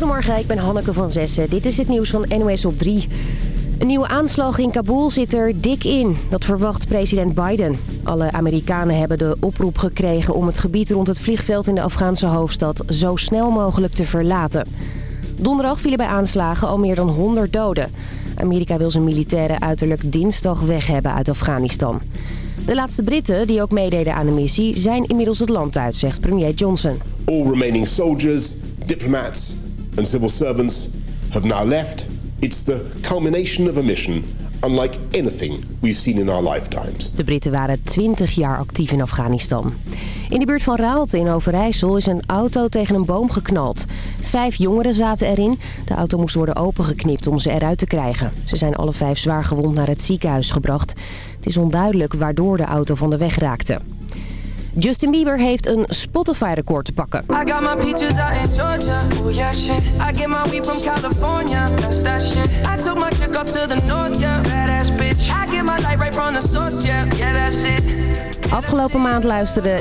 Goedemorgen, ik ben Hanneke van Zessen. Dit is het nieuws van NOS op 3. Een nieuwe aanslag in Kabul zit er dik in. Dat verwacht president Biden. Alle Amerikanen hebben de oproep gekregen om het gebied rond het vliegveld in de Afghaanse hoofdstad zo snel mogelijk te verlaten. Donderdag vielen bij aanslagen al meer dan 100 doden. Amerika wil zijn militairen uiterlijk dinsdag weg hebben uit Afghanistan. De laatste Britten, die ook meededen aan de missie, zijn inmiddels het land uit, zegt premier Johnson. All remaining soldiers, diplomats civil servants have now left. It's the culmination of a mission unlike anything we've seen in our lifetimes. De Britten waren 20 jaar actief in Afghanistan. In de buurt van Raalte in Overijssel is een auto tegen een boom geknald. Vijf jongeren zaten erin. De auto moest worden opengeknipt om ze eruit te krijgen. Ze zijn alle vijf zwaar gewond naar het ziekenhuis gebracht. Het is onduidelijk waardoor de auto van de weg raakte. Justin Bieber heeft een Spotify-record te pakken. I got my peaches out in Georgia. Oh yeah shit. I get my weed from California. That's that shit. I took my chick up to the north, yeah. Badass bitch. I get my light right from the source, yeah. Yeah, that's it. Afgelopen maand luisterden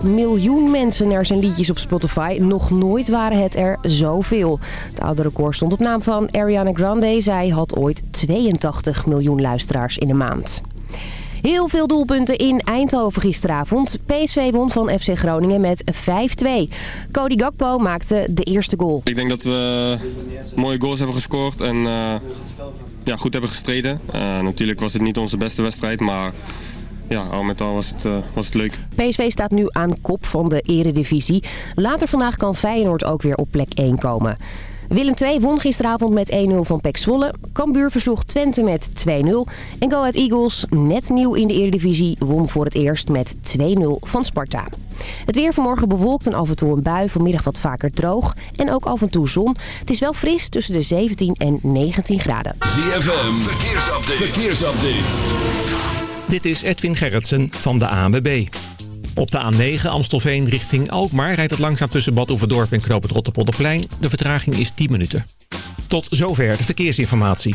83,3 miljoen mensen naar zijn liedjes op Spotify. Nog nooit waren het er zoveel. Het oude record stond op naam van Ariana Grande. Zij had ooit 82 miljoen luisteraars in een maand. Heel veel doelpunten in Eindhoven gisteravond. PSV won van FC Groningen met 5-2. Cody Gakpo maakte de eerste goal. Ik denk dat we mooie goals hebben gescoord en uh, ja, goed hebben gestreden. Uh, natuurlijk was het niet onze beste wedstrijd, maar ja, al met al was het, uh, was het leuk. PSV staat nu aan kop van de eredivisie. Later vandaag kan Feyenoord ook weer op plek 1 komen. Willem II won gisteravond met 1-0 van Pek Zwolle. Cambuur versloeg Twente met 2-0. En Go Ahead Eagles, net nieuw in de Eredivisie, won voor het eerst met 2-0 van Sparta. Het weer vanmorgen bewolkt en af en toe een bui. Vanmiddag wat vaker droog en ook af en toe zon. Het is wel fris tussen de 17 en 19 graden. ZFM, verkeersupdate. verkeersupdate. Dit is Edwin Gerritsen van de ANWB. Op de A9 Amstelveen richting Alkmaar rijdt het langzaam tussen Bad Oeverdorp en Knoop het Rotterpolderplein. De vertraging is 10 minuten. Tot zover de verkeersinformatie.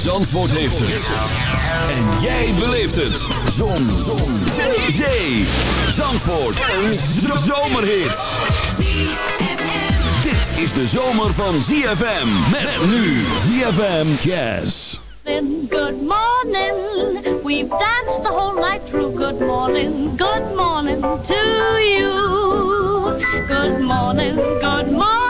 Zandvoort heeft het. En jij beleeft het. Zon. Zon. Zee. Zee. Zandvoort. Een zomerhit. Dit is de zomer van ZFM. Met nu ZFM Jazz. Good morning. We've danced the whole night through. Good morning. Good morning to you. Good morning. Good morning.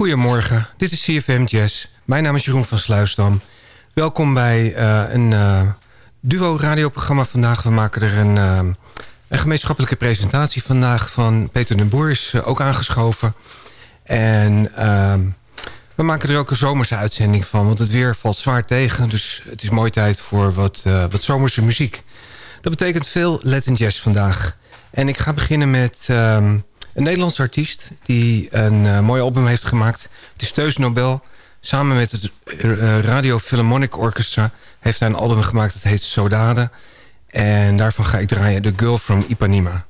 Goedemorgen, dit is CFM Jazz. Mijn naam is Jeroen van Sluisdam. Welkom bij uh, een uh, duo-radioprogramma vandaag. We maken er een, uh, een gemeenschappelijke presentatie vandaag van Peter den Boer is ook aangeschoven. En ehm, we maken er ook een zomerse uitzending van, want het weer valt zwaar tegen. Dus het is mooi tijd voor wat, wat zomerse muziek. Dat betekent veel Latin jazz vandaag. En ik ga beginnen met um, een Nederlands artiest... die een uh, mooi album heeft gemaakt. Het is Teus Nobel. Samen met het uh, Radio Philharmonic Orchestra... heeft hij een album gemaakt dat heet Sodade. En daarvan ga ik draaien The Girl from Ipanema.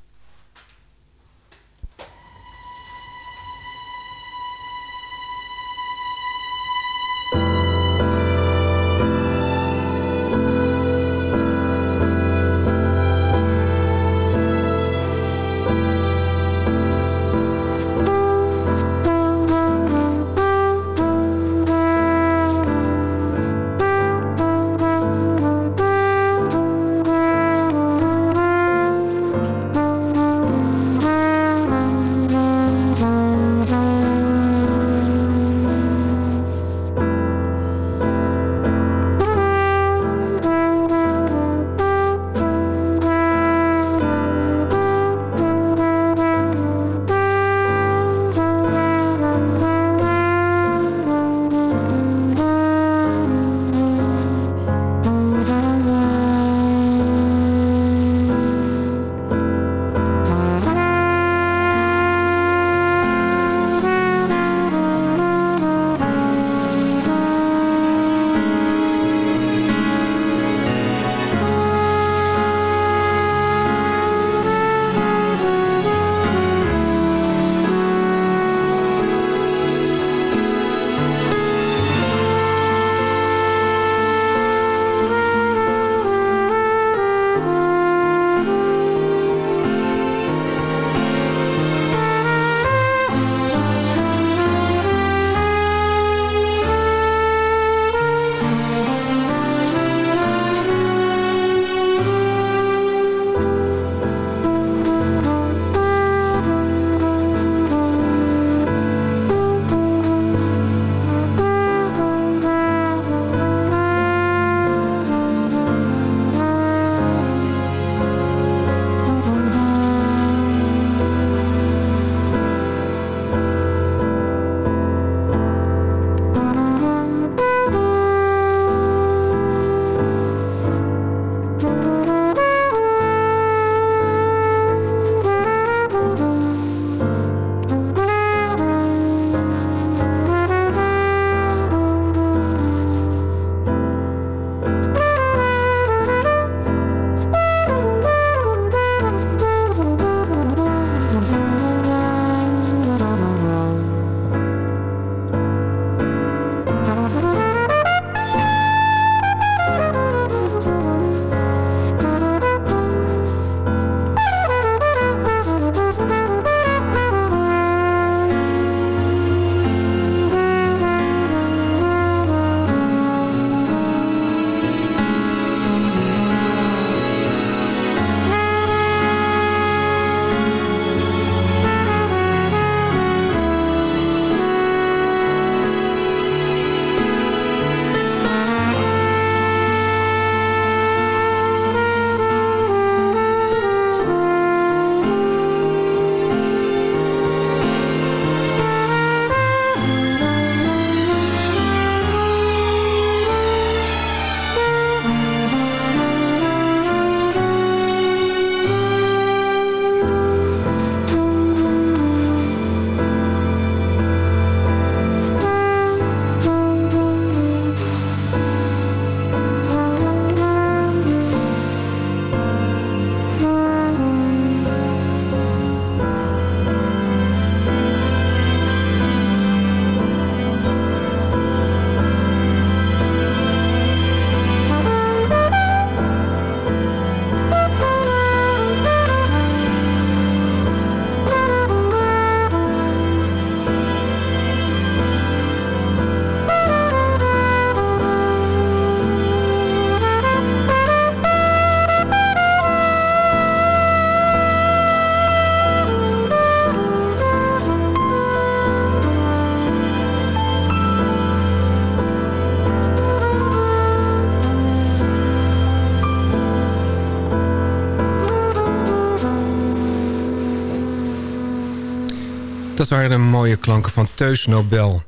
Dat waren de mooie klanken van Teus Nobel.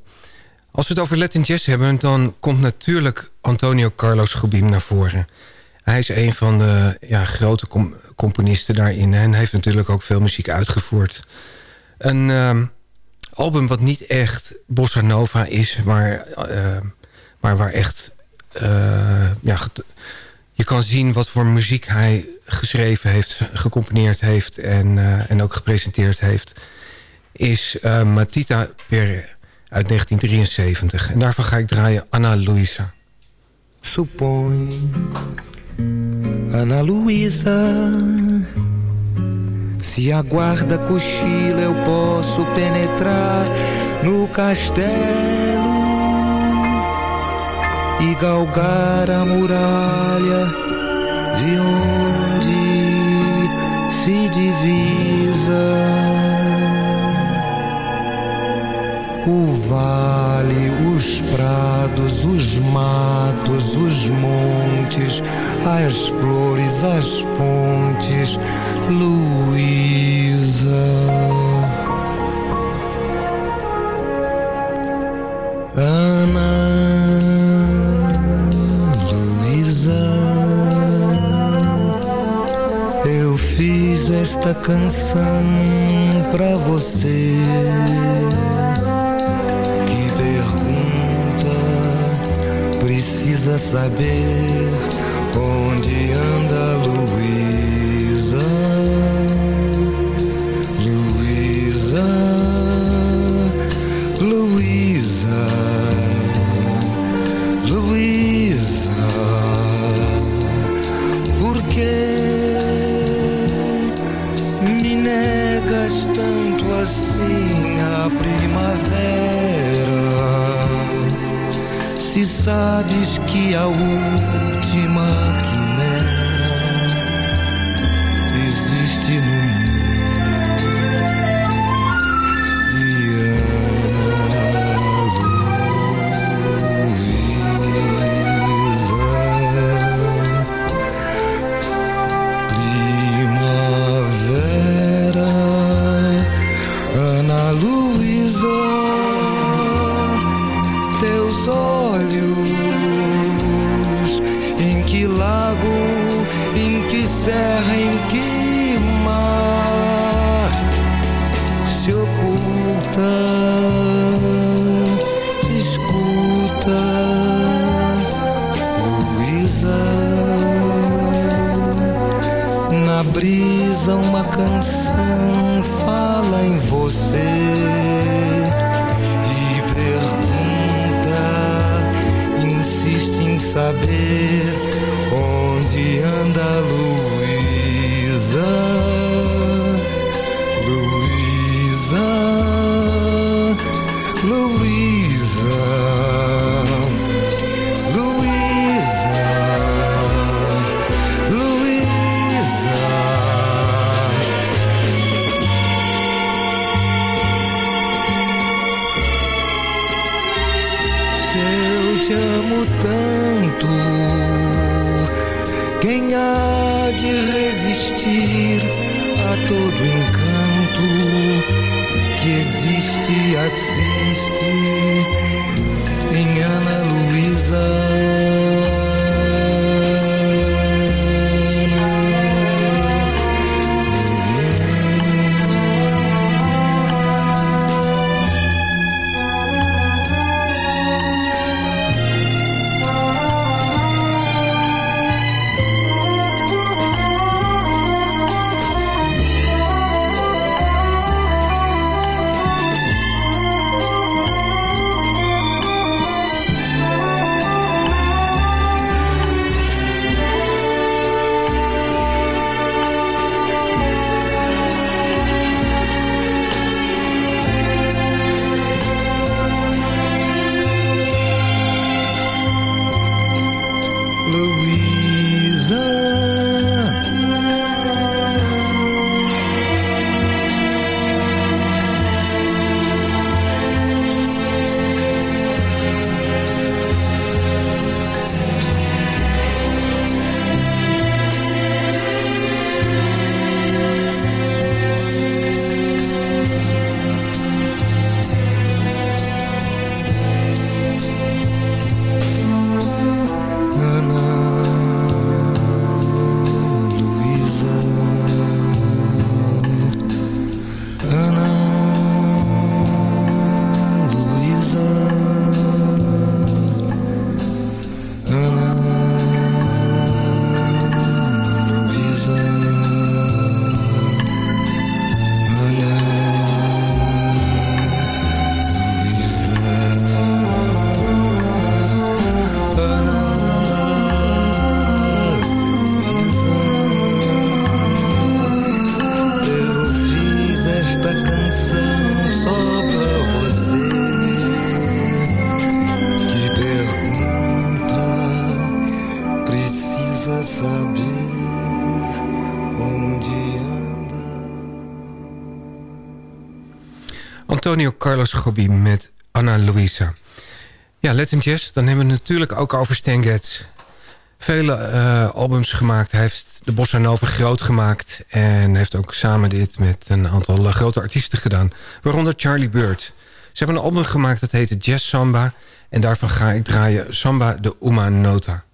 Als we het over Latin Jazz hebben... dan komt natuurlijk Antonio Carlos Jobim naar voren. Hij is een van de ja, grote componisten daarin... en heeft natuurlijk ook veel muziek uitgevoerd. Een uh, album wat niet echt bossa nova is... maar, uh, maar waar echt... Uh, ja, je kan zien wat voor muziek hij geschreven heeft, gecomponeerd heeft... en, en ook gepresenteerd heeft is uh, Matita Pere uit 1973. En daarvan ga ik draaien Ana Luisa. Supõe, Ana Luisa, se a guarda cochila eu posso penetrar no castelo e galgar a muralha de onde se divisa o vale, os prados, os matos, os montes, as flores, as fontes, Luísa. Ana. Luísa, eu fiz esta canção pra você precisa saber onde anda Luísa. Sabes que a última Antonio Carlos Jobim met Ana Luisa. Ja, Latin Jazz, dan hebben we natuurlijk ook over Stan Getz. Vele uh, albums gemaakt. Hij heeft de Bossa Nova groot gemaakt. En heeft ook samen dit met een aantal uh, grote artiesten gedaan. Waaronder Charlie Bird. Ze hebben een album gemaakt dat heette Jazz Samba. En daarvan ga ik draaien Samba de Uma Nota.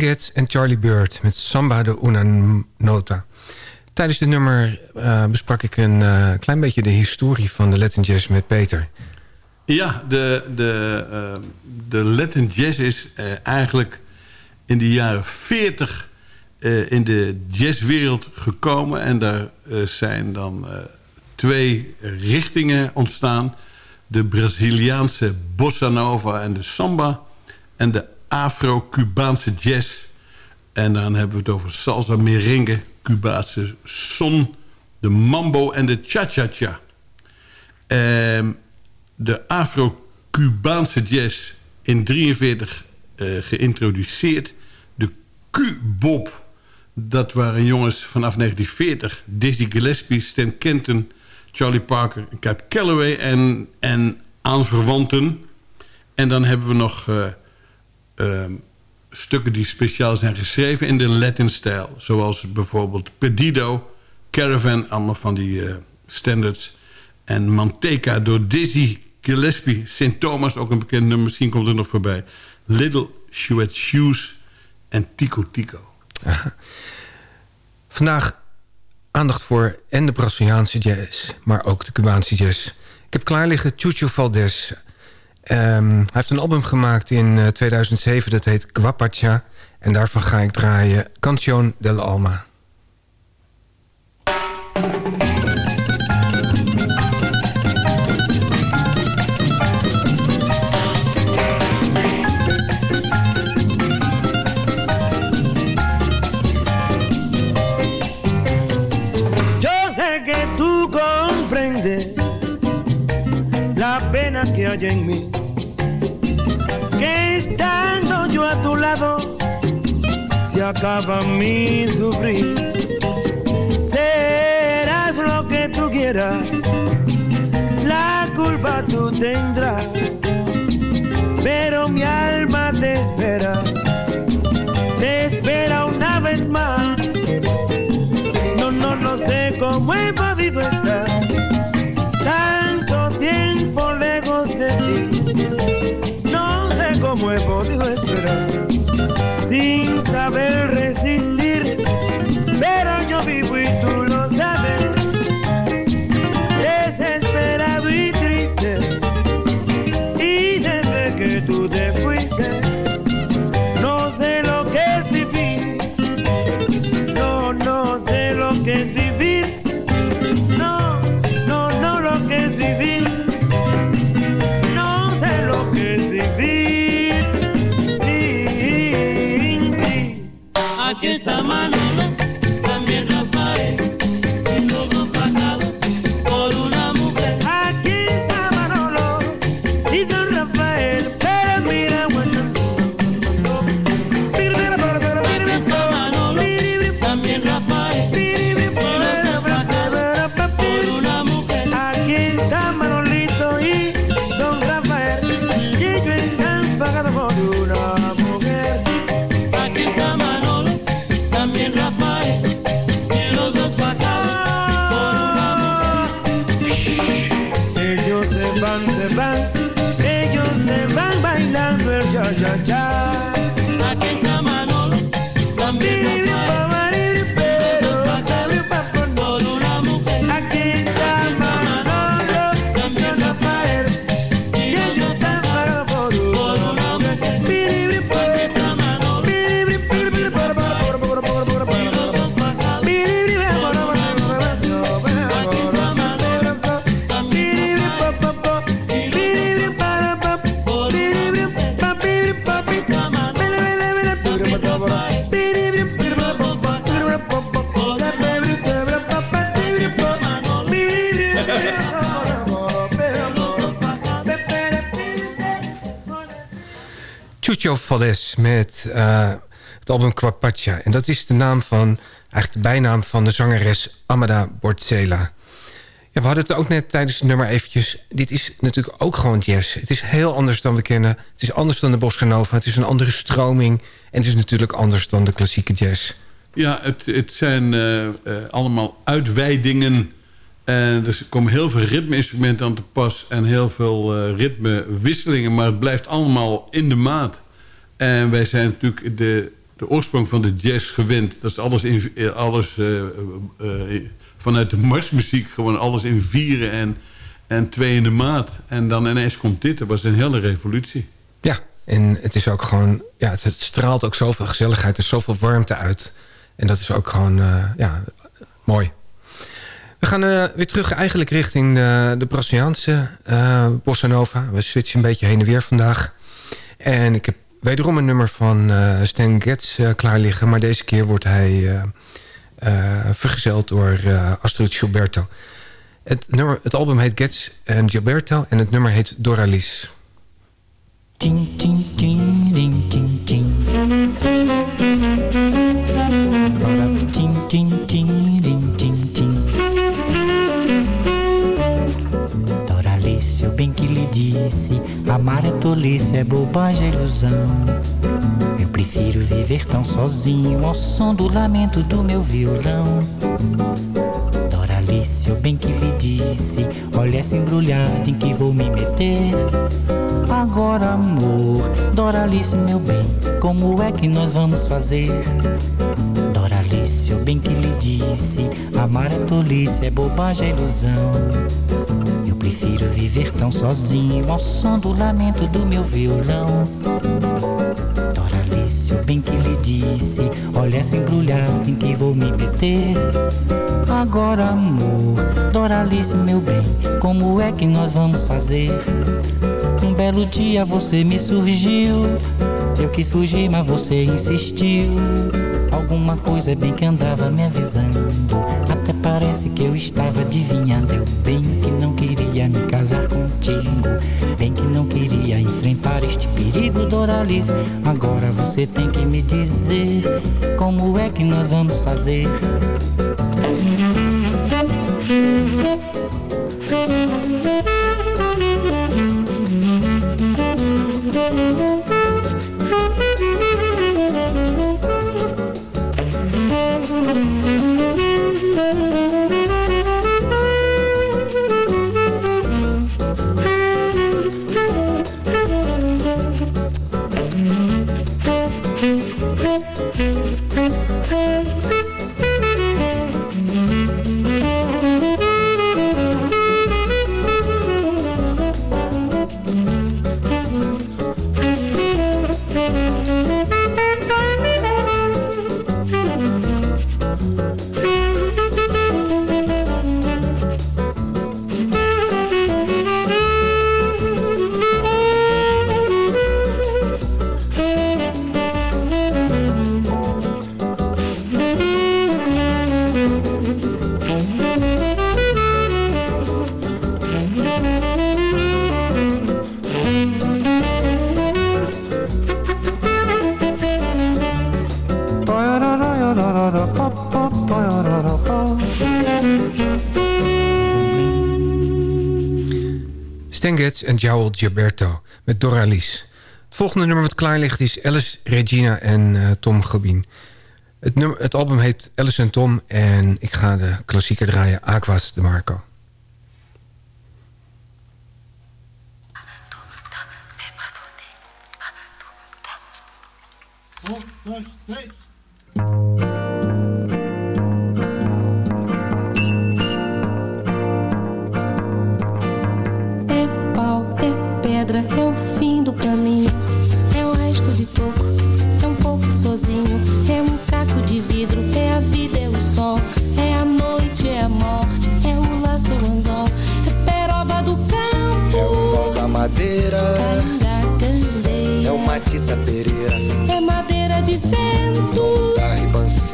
Stan en Charlie Bird met Samba de Una Nota. Tijdens dit nummer uh, besprak ik een uh, klein beetje de historie van de Latin Jazz met Peter. Ja, de, de, uh, de Latin Jazz is eigenlijk in de jaren 40 in de jazzwereld gekomen. En daar zijn dan twee richtingen ontstaan. De Braziliaanse bossa nova en de samba. En de Afro-Cubaanse jazz. En dan hebben we het over salsa, merengue, Cubaanse son, de mambo en de cha-cha-cha. Ehm, de Afro-Cubaanse jazz in 43 uh, eh, geïntroduceerd. De Q-bop, dat waren jongens vanaf 1940. Dizzy Gillespie, Stan Kenton, Charlie Parker, Cat Calloway en, en aanverwanten. En dan hebben we nog... Uh, uh, stukken die speciaal zijn geschreven in de Latin-stijl. Zoals bijvoorbeeld Pedido, Caravan, allemaal van die uh, standards. En Manteca door Dizzy Gillespie. St. Thomas, ook een bekend nummer, misschien komt er nog voorbij. Little Sweat Shoes en Tico Tico. Vandaag aandacht voor en de Braziliaanse jazz, maar ook de Cubaanse jazz. Ik heb klaar liggen Chucho Valdez Um, hij heeft een album gemaakt in uh, 2007, dat heet Guapacha. En daarvan ga ik draaien Canción del Alma. En mí. Que estando yo a tu lado, se acaba mi sufrir. Serás lo que tú quieras, la culpa tú tendrás, pero mi alma te espera, te espera una vez más. Met uh, het album Quapacha. En dat is de naam van, eigenlijk de bijnaam van de zangeres Amada Bortzela. Ja, we hadden het ook net tijdens het nummer eventjes. Dit is natuurlijk ook gewoon jazz. Het is heel anders dan we kennen. Het is anders dan de Bossa Nova. Het is een andere stroming. En het is natuurlijk anders dan de klassieke jazz. Ja, het, het zijn uh, uh, allemaal uitweidingen. En er komen heel veel ritmeinstrumenten aan te pas. En heel veel uh, ritmewisselingen. Maar het blijft allemaal in de maat. En wij zijn natuurlijk de, de oorsprong van de jazz gewend. Dat is alles, in, alles vanuit de marsmuziek. Gewoon alles in vieren en, en twee in de maat. En dan ineens komt dit. Dat was een hele revolutie. Ja, en het is ook gewoon... Ja, het, straalt ook zoveel gezelligheid. Er zoveel warmte uit. En dat is ook gewoon ja, mooi. We gaan weer terug eigenlijk richting de, de Braziliaanse bossa nova. We switchen een beetje heen en weer vandaag. En ik heb wederom een nummer van uh, Stan Getz klaar liggen. Maar deze keer wordt hij vergezeld door Astrid Gilberto. Het, nummer, het album heet Getz en Gilberto en het nummer heet ting, ding, ting. Ting, ting, ting, ding, bem que lhe disse Amar é tolice, é bobagem, é ilusão Eu prefiro viver tão sozinho Ao som do lamento do meu violão. Doralice, eu bem que lhe disse Olha essa embrulhada em que vou me meter. Agora amor, Doralice meu bem Como é que nós vamos fazer? Doralice, eu bem que lhe disse Amar é tolice, é bobagem, é ilusão prefiro viver tão sozinho Ao som do lamento do meu violão Doralice, eu bem que lhe disse Olha essa embrulhada em que vou me meter Agora amor, Doralice meu bem Como é que nós vamos fazer? Um belo dia você me surgiu. Eu quis fugir, mas você insistiu. Alguma coisa bem que andava me avisando. Até parece que eu estava adivinhando. Eu bem que não queria me casar contigo. Bem que não queria enfrentar este perigo, Doralice. Agora você tem que me dizer como é que nós vamos fazer. En Joel Gilberto met Doralice. Het volgende nummer wat klaar ligt is Alice, Regina en uh, Tom Gobin. Het, nummer, het album heet Alice en Tom en ik ga de klassieker draaien Aquas de Marco. é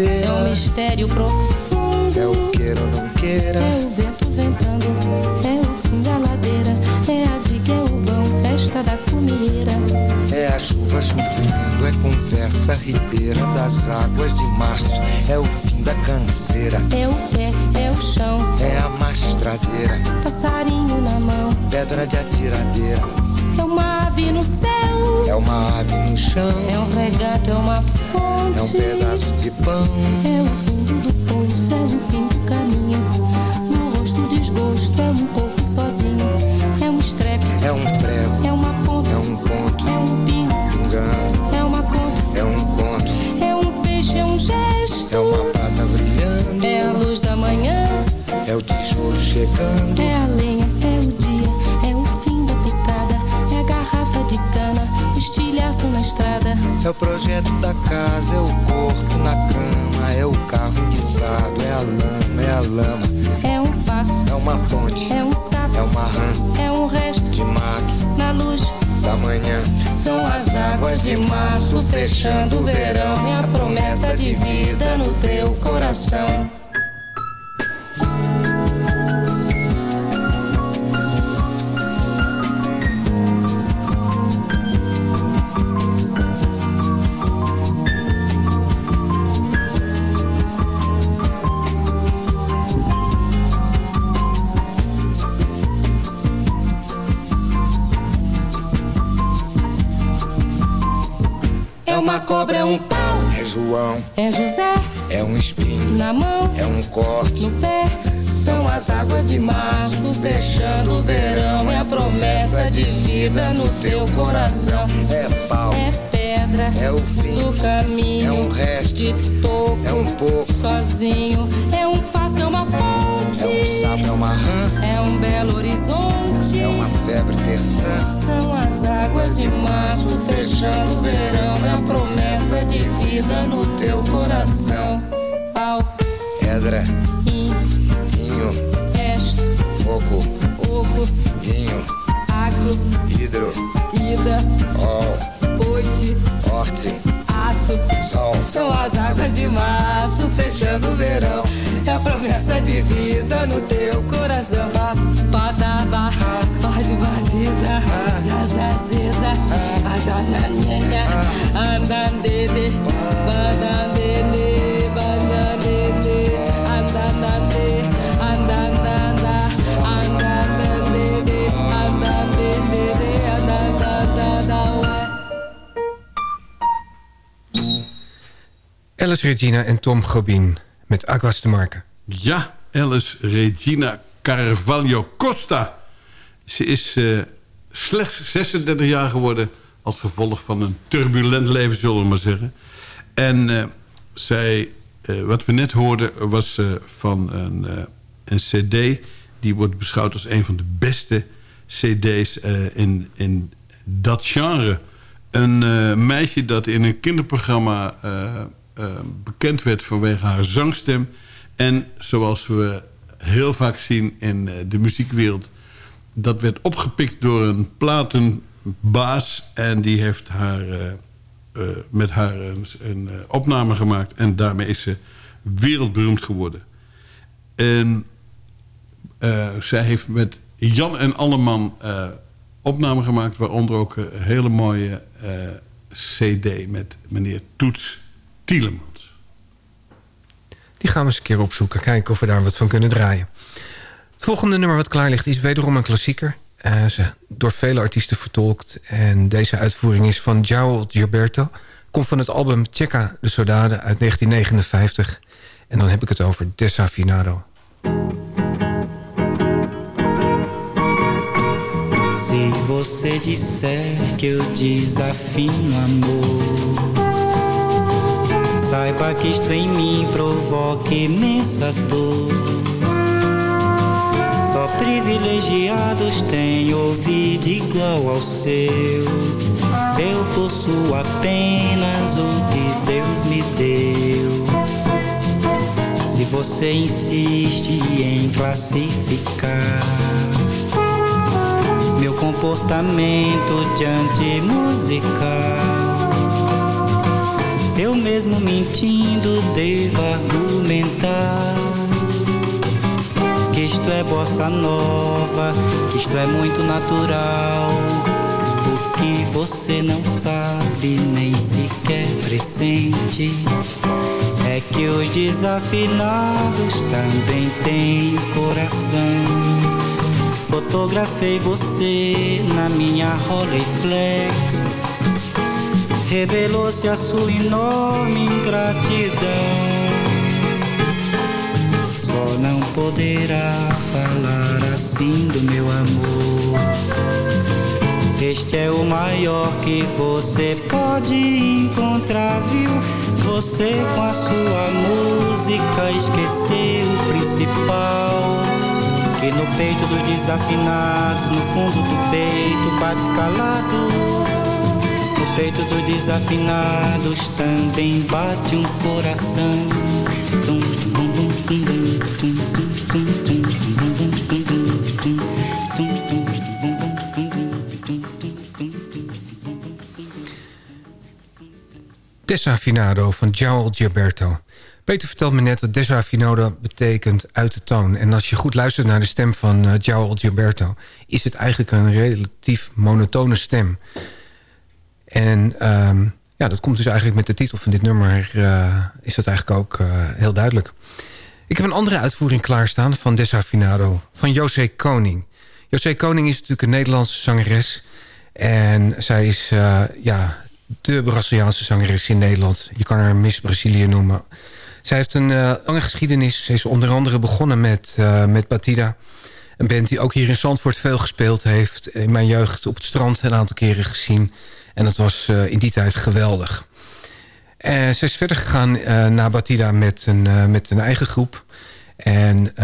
é um mistério profundo, é o queira ou não queira, é o vento ventando, é o fim da ladeira, é a viga, é o vão, festa da comida. É a chuva chovendo, é conversa ribeira das águas de março, é o fim da canseira. É o pé, é o chão, é a mastradeira, passarinho na mão, pedra de atiradeira. É uma ave no céu. É uma ave no chão. É um regato, é uma fonte. É um pedaço de pão. É o fundo do poço, é o fim do caminho. No rosto desgosto, é um corpo sozinho. É um estrepe. É um prego. É uma ponta. É um ponto. É um. Pingando. É uma conta. É um conto. É um peixe, é um gesto. É uma pata brilhando. É a luz da manhã. É o tijolo chegando. É a lei. Estrada. É o projeto da casa, é o corpo na cama, é o carro guisado, é a lama, é a lama. É um passo, é uma ponte, é um sapo, é uma rã, é um resto de mar na luz da manhã. São as águas de março fechando o verão e a promessa de vida no teu coração. É José. É um espinho. Na mão. É um corte. No pé. São as águas de março fechando o verão. É a promessa de vida no teu coração. É pau. É pedra. É o fim do caminho. É um resto. De toco. É um pouco. Sozinho. É um passo, é uma ponte. É um sapo, é uma rã. É um belo horizonte. É uma febre terçã. São as águas de março fechando o verão. É a promessa de vida no teu coração. Pau. Pedra. In. Inho. Est. Oco. Oco. Inho. Acro. Hidro. Ida. Ol. Oite. Horte. Aço. Sol. São as águas de março fechando o verão. É a promessa de vida no teu coração. Pataba, pode batiza, zazaziza, azananhenha, andandede, bandandede, bandandede, andandande, andandanda, andandandede, andandede, andandanda, ué. Alice Regina en Tom Gobin met Aguas de Marca. Ja, Alice Regina Carvalho Costa. Ze is uh, slechts 36 jaar geworden... als gevolg van een turbulent leven, zullen we maar zeggen. En uh, zij, uh, wat we net hoorden, was van een, een cd... die wordt beschouwd als een van de beste cd's in, in dat genre. Een meisje dat in een kinderprogramma bekend werd vanwege haar zangstem... en zoals we heel vaak zien in de muziekwereld... dat werd opgepikt door een platenbaas... en die heeft haar, uh, uh, met haar een, een opname gemaakt... en daarmee is ze wereldberoemd geworden. En zij heeft met Jan en Alleman opname gemaakt... waaronder ook een hele mooie cd met meneer Toets Tielemans. Die gaan we eens een keer opzoeken. Kijken of we daar wat van kunnen draaien. Het volgende nummer wat klaar ligt is wederom een klassieker. Ze door vele artiesten vertolkt. En deze uitvoering is van João Gilberto. Komt van het album Checa de Soldade uit 1959. En dan heb ik het over Desafinado. Se você disser que eu amor Saiba que isto em mim provoca privilegiados têm ouvido igual ao seu. Eu possuo apenas o que Deus me deu. Se você insiste em classificar Meu comportamento diante musical eu mesmo mentindo devo argumentar que isto é bossa nova, que isto é muito natural. O que você não sabe nem sequer pressente é que os desafinados também têm coração. Fotografei você na minha Rolleiflex revelou-se a sua enorme ingratidão. Não poderá falar assim do meu amor. Este é o maior que você pode encontrar, viu? Você com a sua música esqueceu o principal. Que no peito dos desafinados, no fundo do peito, bate calado peito dos desafinados também bate um coração. Tum, tum, Desafinado van João Gilberto. Peter vertelt me net dat desafinado betekent uit de toon. En als je goed luistert naar de stem van uh, Gilberto... is het eigenlijk een relatief monotone stem. En um, ja, dat komt dus eigenlijk met de titel van dit nummer... Uh, is dat eigenlijk ook uh, heel duidelijk. Ik heb een andere uitvoering klaarstaan van Desafinado... van José Koning. José Koning is natuurlijk een Nederlandse zangeres... en zij is ja, de Braziliaanse zangeres in Nederland. Je kan haar Miss Brazilië noemen... Zij heeft een uh, lange geschiedenis. Ze is onder andere begonnen met, uh, met Batida. Een band die ook hier in Zandvoort veel gespeeld heeft. In mijn jeugd op het strand een aantal keren gezien. En dat was uh, in die tijd geweldig. En ze is verder gegaan naar Batida met een, met een eigen groep. En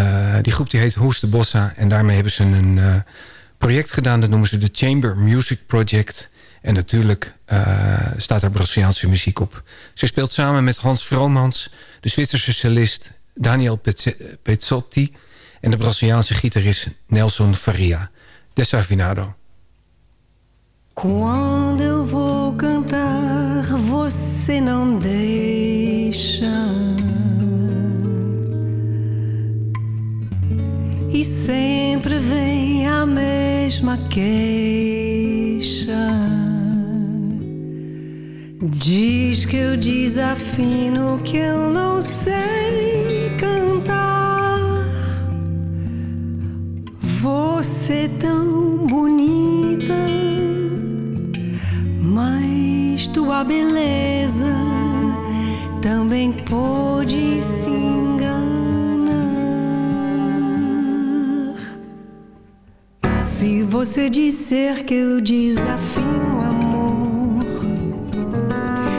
die groep die heet Hoes de Bossa. En daarmee hebben ze een project gedaan. Dat noemen ze de Chamber Music Project... En natuurlijk staat er Braziliaanse muziek op. Ze speelt samen met Hans Vromans, de Zwitserse cellist Daniel Pezzotti... en de Braziliaanse gitarist Nelson Faria. Desafinado. Quando eu vou cantar, você não deixa. E sempre vem a mesma queixa. Diz que eu desafino, que eu não sei cantar. Você tão bonita, mas tua beleza também pode se enganar. Se você disser que eu desafino amor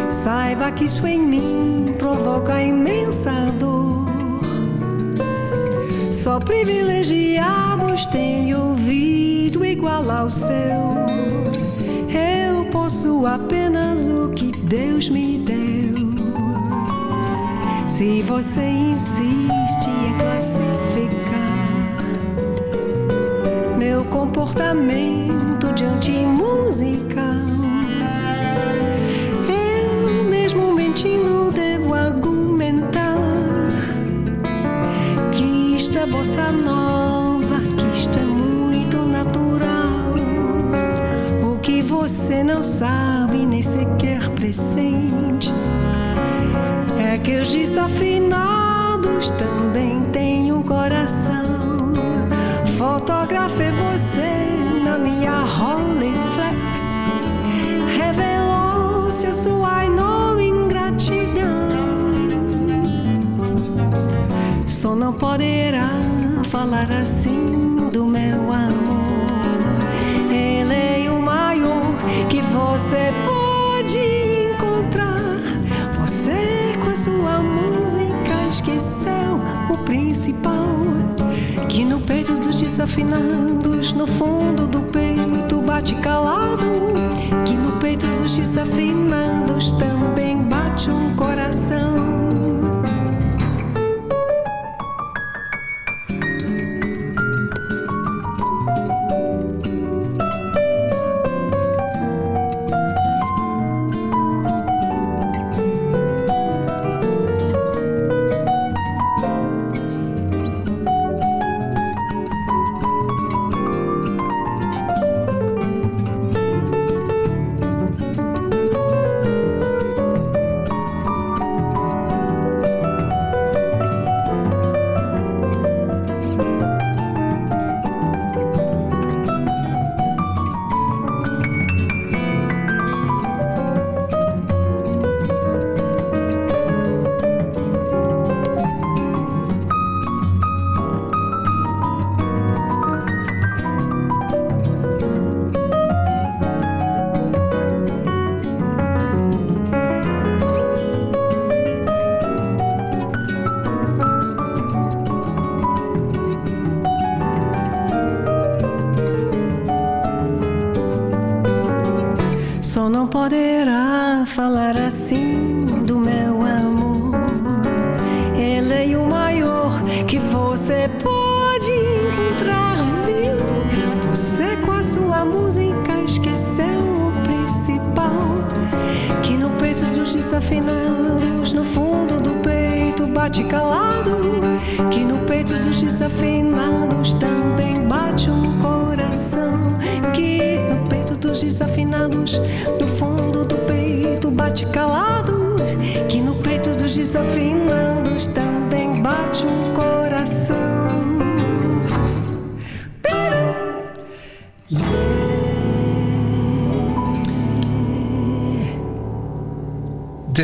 Saiba que isso em mim provoca imensa dor. Só privilegiados têm ouvido igual ao seu. Posso apenas o que Deus me deu. Se você insiste em classificar meu comportamento é que os desafinados também têm um coração. Fotografei você na minha Rolleiflex, revelou-se a sua enorme só não poderá falar assim principal. Que no peito dos desafinados, no fundo do peito bate calado. Que no peito dos desafinados também bate um coração.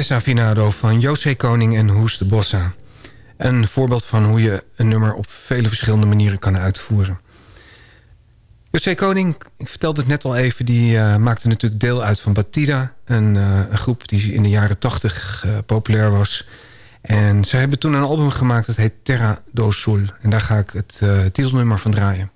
Desafinado van José Koning en Hoes de Bossa. Een voorbeeld van hoe je een nummer op vele verschillende manieren kan uitvoeren. José Koning, ik vertelde het net al even... die uh, maakte natuurlijk deel uit van Batida. Een, uh, een groep die in de jaren tachtig uh, populair was. En ze hebben toen een album gemaakt dat heet Terra do Sul. En daar ga ik het titelnummer van draaien.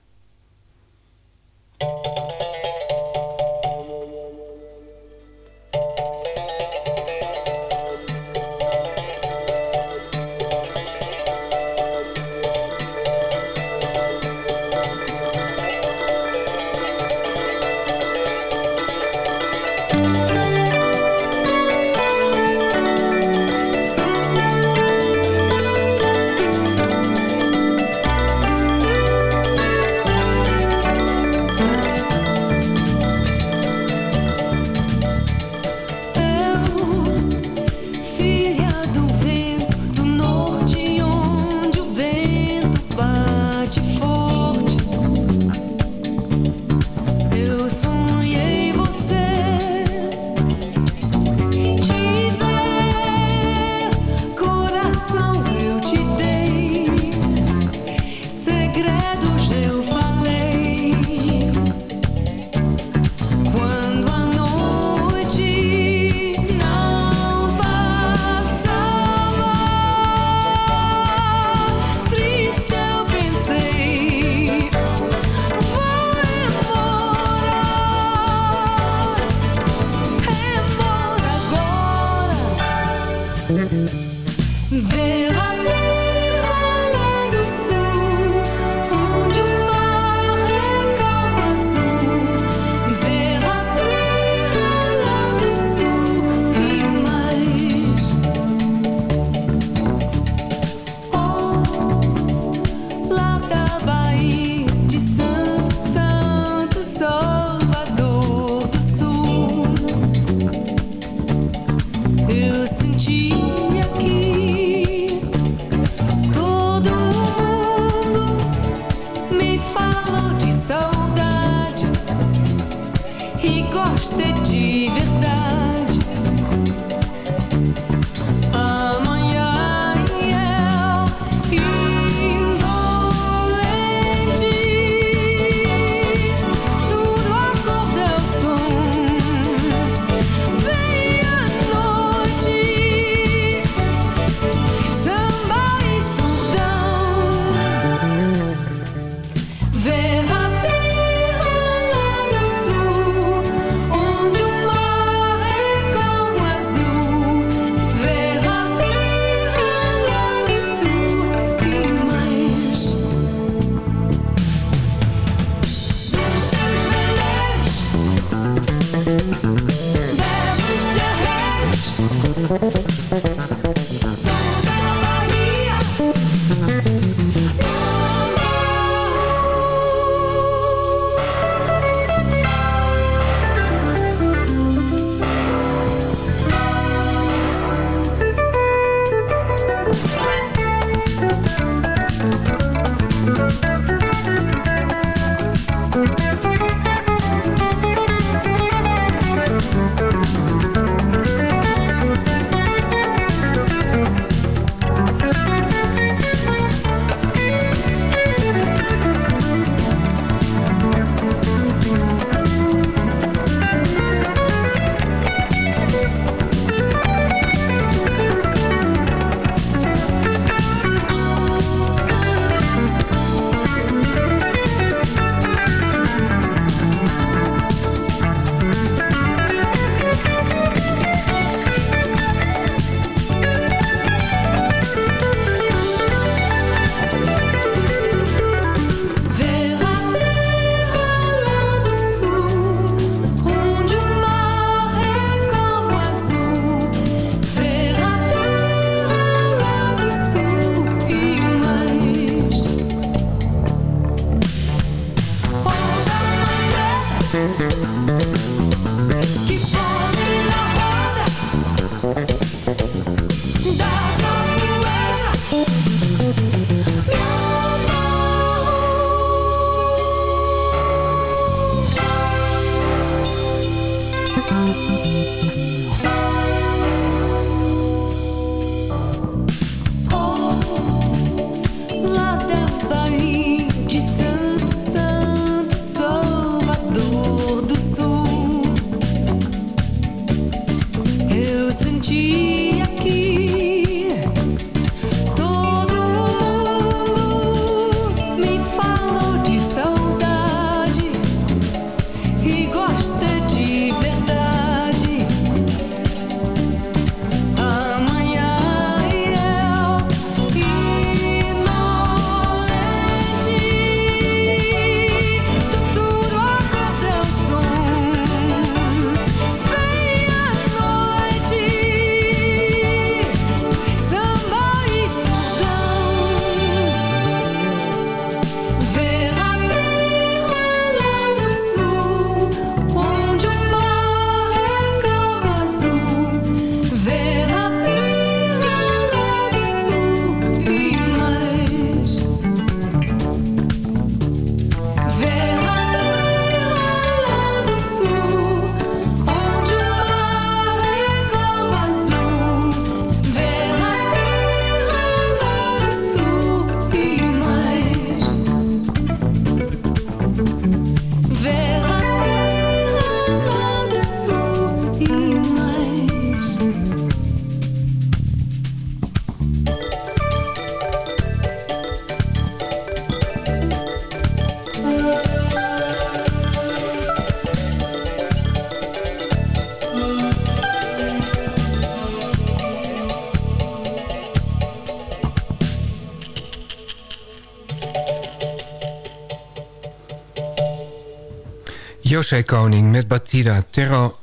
José Koning met Batida, Terro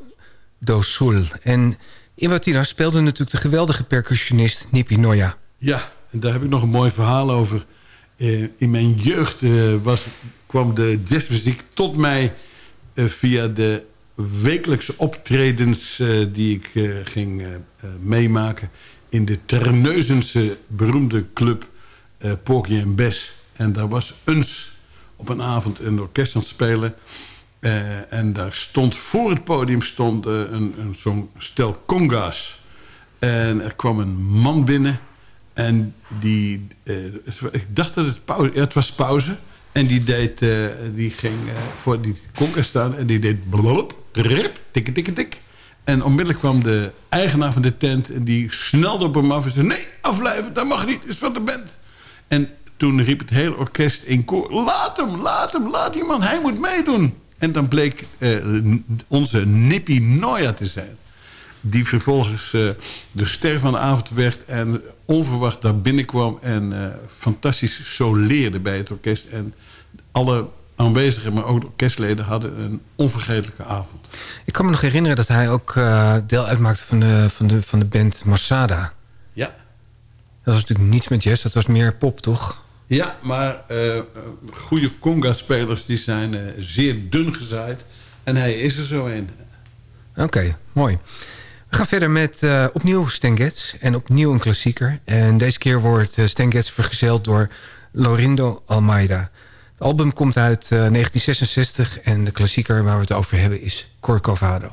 do Sul. En in Batida speelde natuurlijk de geweldige percussionist Nipi Noya. Ja, en daar heb ik nog een mooi verhaal over. Eh, in mijn jeugd eh, was, kwam de jazzmuziek tot mij eh, via de wekelijkse optredens die ik ging meemaken in de Terneuzense beroemde club Porky en Bess. En daar was eens op een avond een orkest aan het spelen. Uh, en daar stond voor het podium stond, uh, een, een zo'n stel conga's. En er kwam een man binnen. En die... Uh, ik dacht dat het pauze... het was pauze. En die deed... die ging voor die conga's staan. En die deed... Blop, rip, tik, tik, tik. En onmiddellijk kwam de eigenaar van de tent. En die snelde op hem af. En zei... Nee, afblijven. Dat mag niet. Is van de band. En toen riep het hele orkest in koor... Laat hem, laat hem, laat die man. Hij moet meedoen. En dan bleek uh, onze Nippy Noya te zijn. Die vervolgens uh, de ster van de avond werd... en onverwacht daar binnenkwam... en uh, fantastisch soleerde bij het orkest. En alle aanwezigen, maar ook de orkestleden... hadden een onvergetelijke avond. Ik kan me nog herinneren dat hij ook deel uitmaakte... van de, van, de, van de band Masada. Ja. Dat was natuurlijk niets met jazz, dat was meer pop, toch? Ja, maar uh, goede conga-spelers die zijn uh, zeer dun gezaaid. En hij is er zo een. Oké, mooi. We gaan verder met uh, opnieuw Stan en opnieuw een klassieker. En deze keer wordt Stan Getz vergezeld door Lorindo Almeida. Het album komt uit 1966 en de klassieker waar we het over hebben is Corcovado.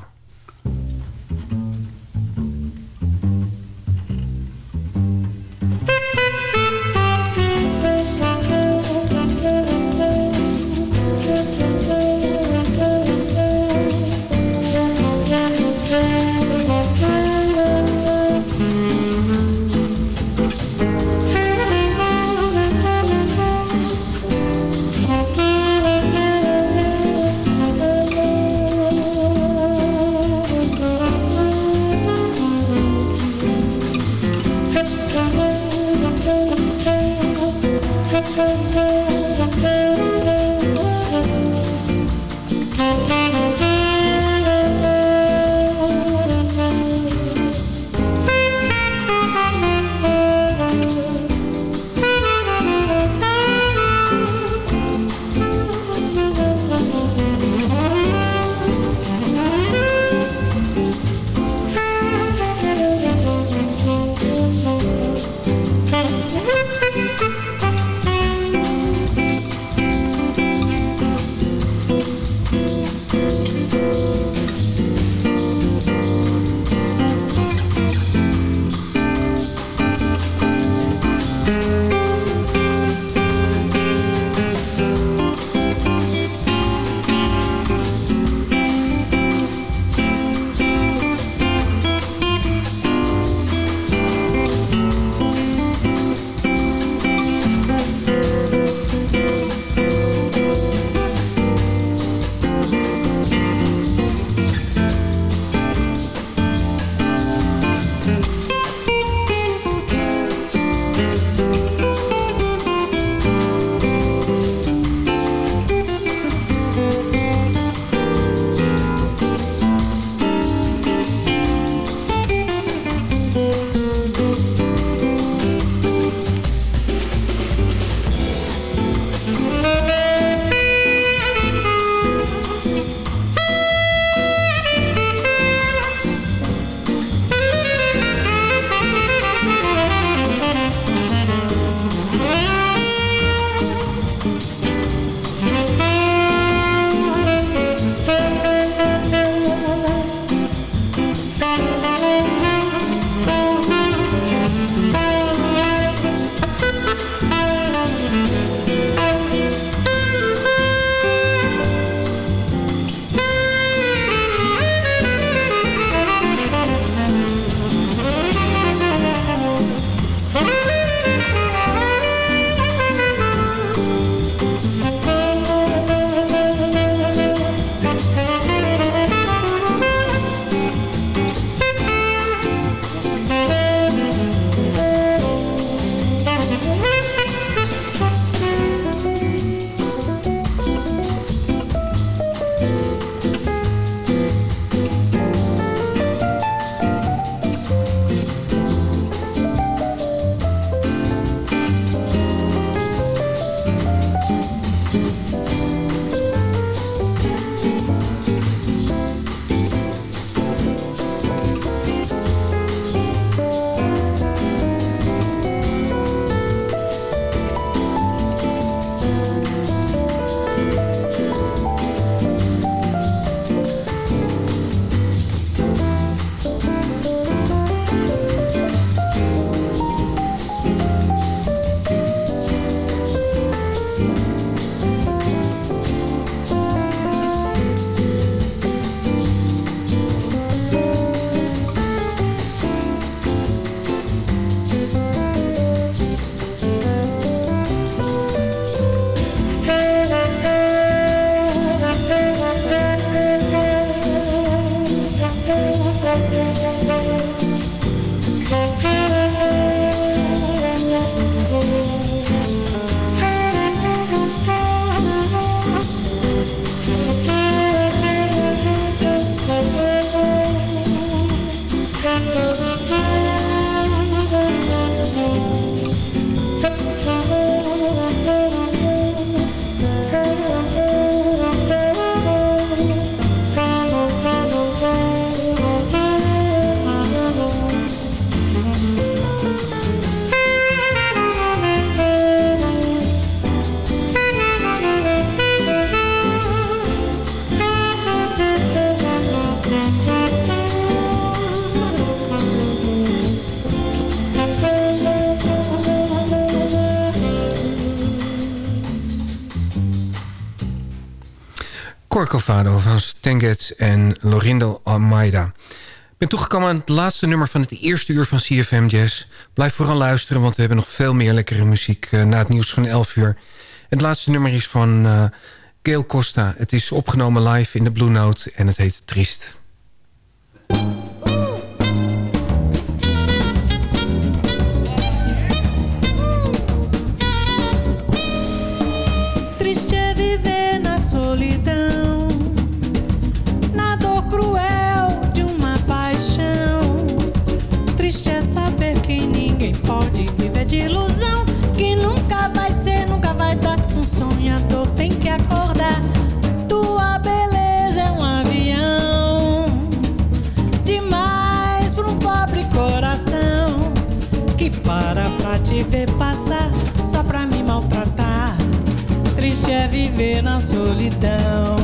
Corcovado van Stengets en Lorindo Almeida. Ik ben toegekomen aan het laatste nummer van het eerste uur van CFM Jazz. Blijf vooral luisteren, want we hebben nog veel meer lekkere muziek... Uh, na het nieuws van 11 uur. Het laatste nummer is van uh, Gail Costa. Het is opgenomen live in de Blue Note en het heet Triest. Viver ver passar só pra me maltratar. Triste é viver na solidão.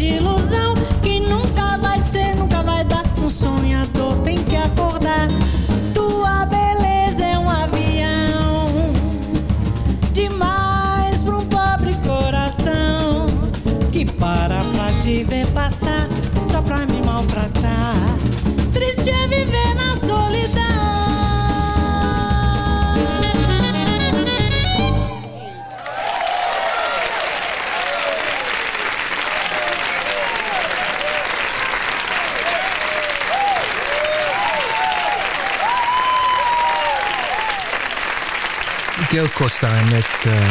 de ilusão. Gail Costa met uh,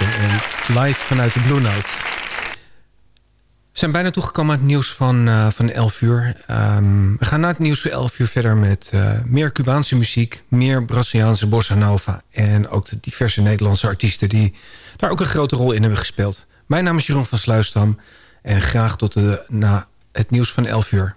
en live vanuit de Blue Note. We zijn bijna toegekomen aan het nieuws van, uh, van 11 uur. Um, we gaan na het nieuws van 11 uur verder met uh, meer Cubaanse muziek... meer Braziliaanse bossa nova... en ook de diverse Nederlandse artiesten... die daar ook een grote rol in hebben gespeeld. Mijn naam is Jeroen van Sluisdam... en graag tot de, na het nieuws van 11 uur.